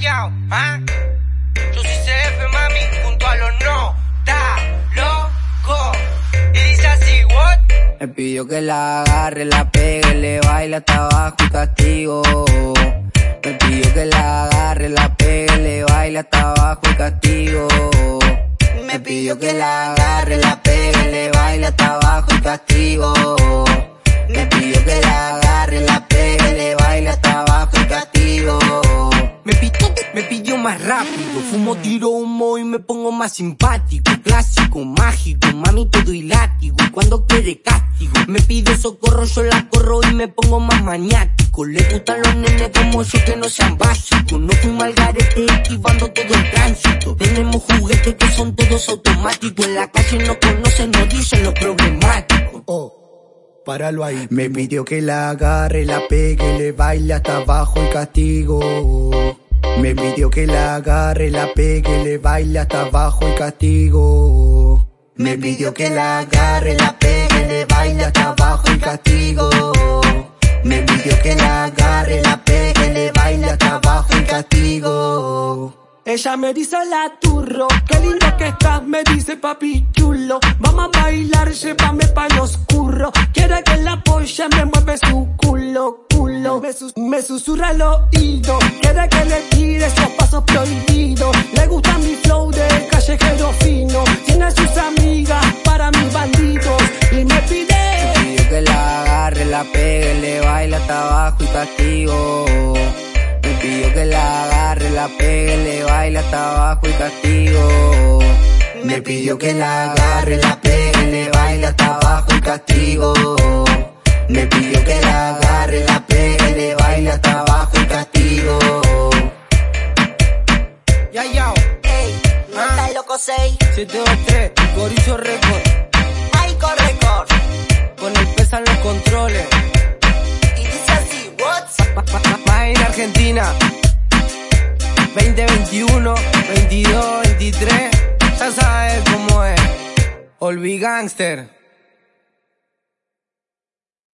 Ya, ¿ah? Yo soy CF, mami, junto a los no, da, loco. Y dice así, what? Me pidió que la agarre, la pegue, le baile hasta abajo y castigo. Me pidió que la agarre, la pegue, le baile hasta abajo y castigo. Me pidió que la agarre, la pegue, me pidió más rápido, fumo, tiro humo y me pongo más simpático. Clásico, mágico, mami todo y látigo. Cuando quiere castigo, me pide socorro, yo la corro y me pongo más maniático. Le gustan los nenes como yo que no sean básicos. No fumo al garete esquivando todo el tránsito. Tenemos juguetes que son todos automáticos. En la calle no conocen, no dicen lo problemático. Oh, páralo ahí. Me pidió que la agarre, la pegue, le baile hasta abajo y castigo. Me pidió que la agarre, la pegue, le baile hasta abajo y castigo. Me pidió que la agarre, la pegue, le baile hasta abajo y castigo. Me pidió que la agarre, la pegue, le baile hasta abajo y castigo. Ella me dice la turro, qué lindo que estás, me dice papi chulo. Vamos a bailar, llévame pa' los curros. Quiere que la polla me mueve su culo, culo. Me, sus me susurra al oído, quiere que le tire esos pasos prohibidos. Le gusta mi flow de callejero fino. Tiene sus amigas para mis bandidos y me pide. Me que la agarre, la pegue, le baile hasta abajo y castigo. Me pidió que la agarre, la pegue, le baile hasta abajo y castigo. Me pidió que la agarre, la pegue, le baile hasta abajo y castigo. Me pidió 6. 723, Corizo Record. Ay, corre, corre. Con el peso en los controles. Y dice así, what? Más en Argentina. 2021, 22, 23. Ya sabes cómo es. Olvi Gangster.